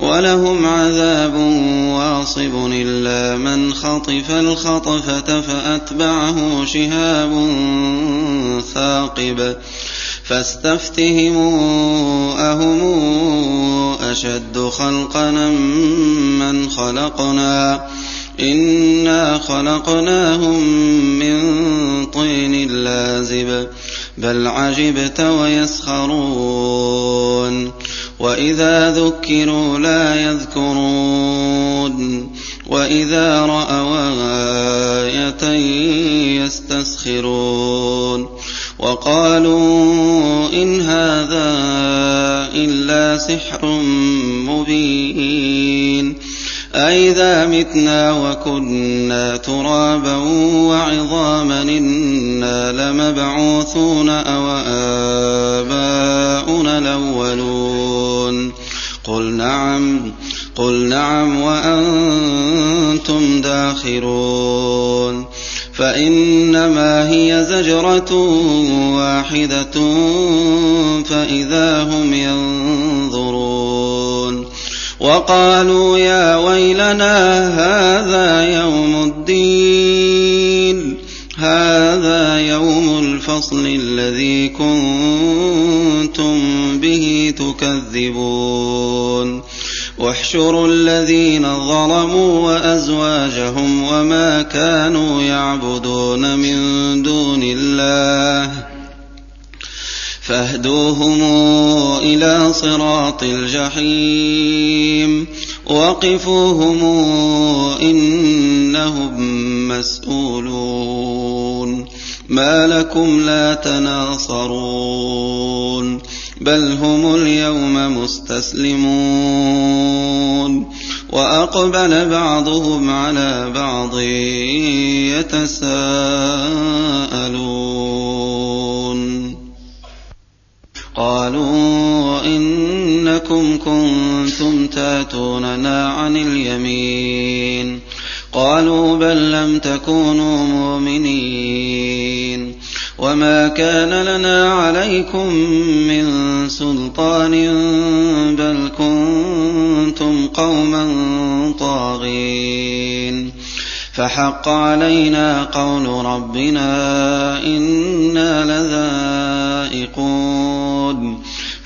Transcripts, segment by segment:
ولهم عذاب واصب إلا من خطف الخطفة فأتبعه شهاب ثاقب فاستفتهموا أهم أشد خلقنا من خلقنا إنا خلقناهم من طين لازب بل عجبت ويسخرون وإذا ذكروا لا يذكرون وإذا رأوا آية يستسخرون وقالوا إن هذا إلا سحر مبين أئذا متنا وكنا ترابا وعظاما إنا لمبعوثون أو آباؤنا الأولون قل نعم قل نعم وأنتم داخرون. فإنما هي زجرة واحدة فإذا هم ينظرون. وقالوا يا ويلنا هذا يوم الدين. هذا يوم الفصل الذي كنتم به تكذبون واحشروا الذين ظلموا وازواجهم وما كانوا يعبدون من دون الله فاهدوهم إلى صراط الجحيم وقفوهم انهم مسئولون ما لكم لا تناصرون بل هم اليوم مستسلمون واقبل بعضهم على بعض يتساءلون قالوا إنكم كنتم تاتوننا عن اليمين. قالوا بل لم تكونوا مؤمنين. وما كان لنا عليكم من سلطان بل كنتم قوما طاغين. فحق علينا قول ربنا إنا لذائقون.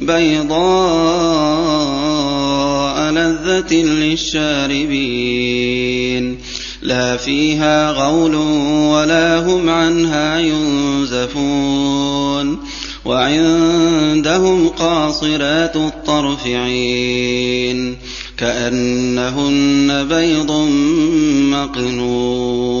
بيضاء لذة للشاربين لا فيها غول ولا هم عنها ينزفون وعندهم قاصرات الطرف عين كأنهن بيض مقنون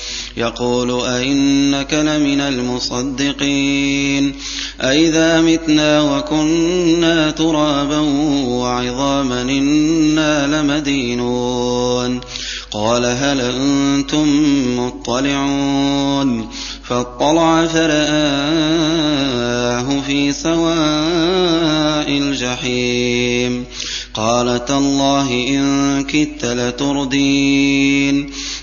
يقول أئنك لمن المصدقين أئذا متنا وكنا ترابا وعظاما إنا لمدينون قال هل أنتم مطلعون فاطلع فرآه في سواء الجحيم قال تالله إن كدت لتردين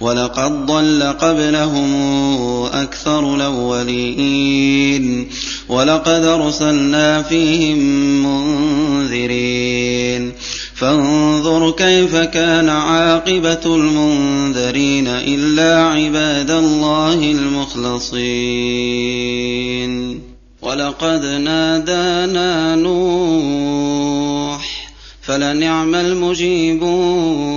ولقد ضل قبلهم أكثر الأولين ولقد أرسلنا فيهم منذرين فانظر كيف كان عاقبة المنذرين إلا عباد الله المخلصين ولقد نادانا نوح فلنعم المجيبون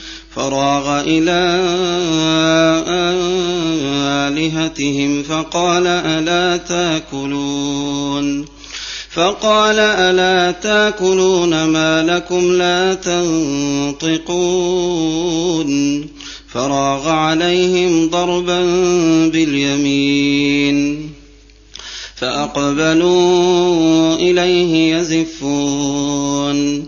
فراغ إلى آلهتهم فقال ألا تاكلون فقال ألا تاكلون ما لكم لا تنطقون فراغ عليهم ضربا باليمين فأقبلوا إليه يزفون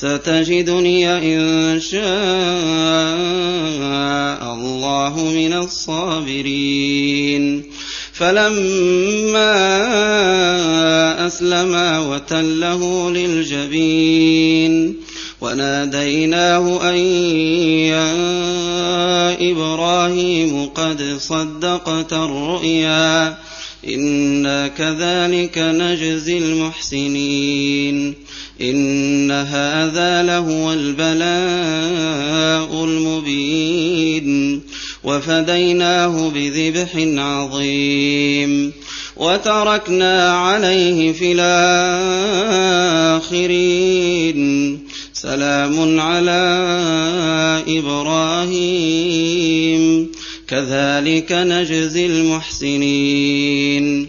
ستجدني إن شاء الله من الصابرين. فلما أسلما وتله للجبين وناديناه أن يا إبراهيم قد صدقت الرؤيا إنا كذلك نجزي المحسنين. إن هذا لهو البلاء المبين. وفديناه بذبح عظيم. وتركنا عليه في الآخرين. سلام على إبراهيم. كذلك نجزي المحسنين.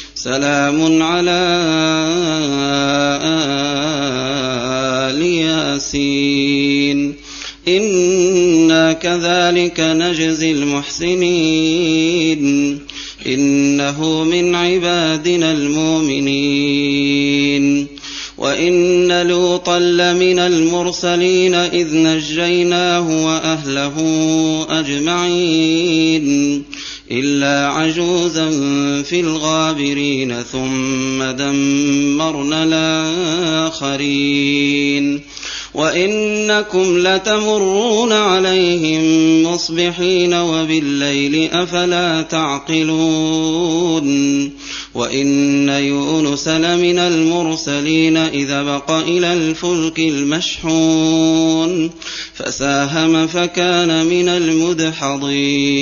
سلام على آل ياسين. إنا كذلك نجزي المحسنين. إنه من عبادنا المؤمنين. وإن لوطا لمن المرسلين إذ نجيناه وأهله أجمعين. إلا عجوزا في الغابرين ثم دمرنا الآخرين. وإنكم لتمرون عليهم مصبحين وبالليل أفلا تعقلون. وإن يونس لمن المرسلين إذا بق إلى الفلك المشحون. فساهم فكان من المدحضين.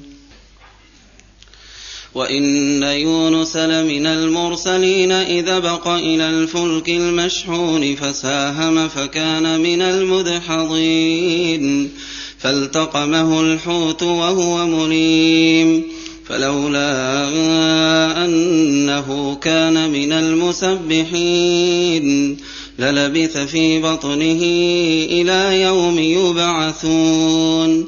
وإن يونس لمن المرسلين إذا بق إلى الفلك المشحون فساهم فكان من المدحضين فالتقمه الحوت وهو مليم فلولا أنه كان من المسبحين للبث في بطنه إلى يوم يبعثون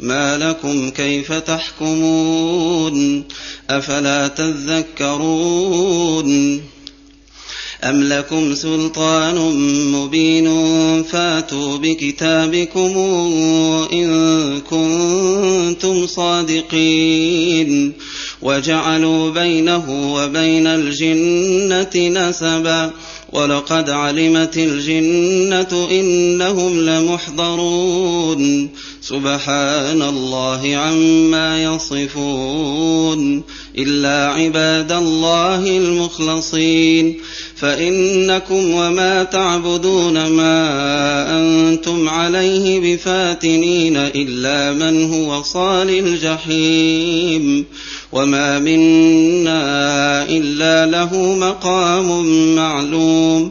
ما لكم كيف تحكمون أفلا تذكرون أم لكم سلطان مبين فاتوا بكتابكم إن كنتم صادقين وجعلوا بينه وبين الجنة نسبا ولقد علمت الجنة إنهم لمحضرون سبحان الله عما يصفون إلا عباد الله المخلصين فإنكم وما تعبدون ما أنتم عليه بفاتنين إلا من هو صال الجحيم وما منا إلا له مقام معلوم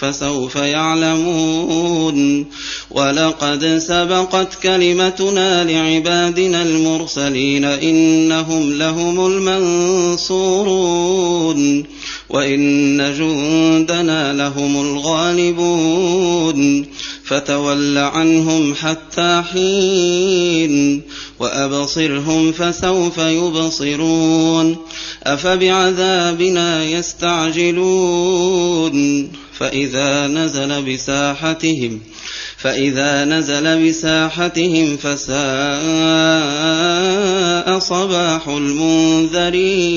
فسوف يعلمون. ولقد سبقت كلمتنا لعبادنا المرسلين إنهم لهم المنصورون. وإن جندنا لهم الغالبون. فتول عنهم حتى حين وأبصرهم فسوف يبصرون. أفبعذابنا يستعجلون. فإذا نزل بساحتهم فإذا نزل بساحتهم فساء صباح المنذرين.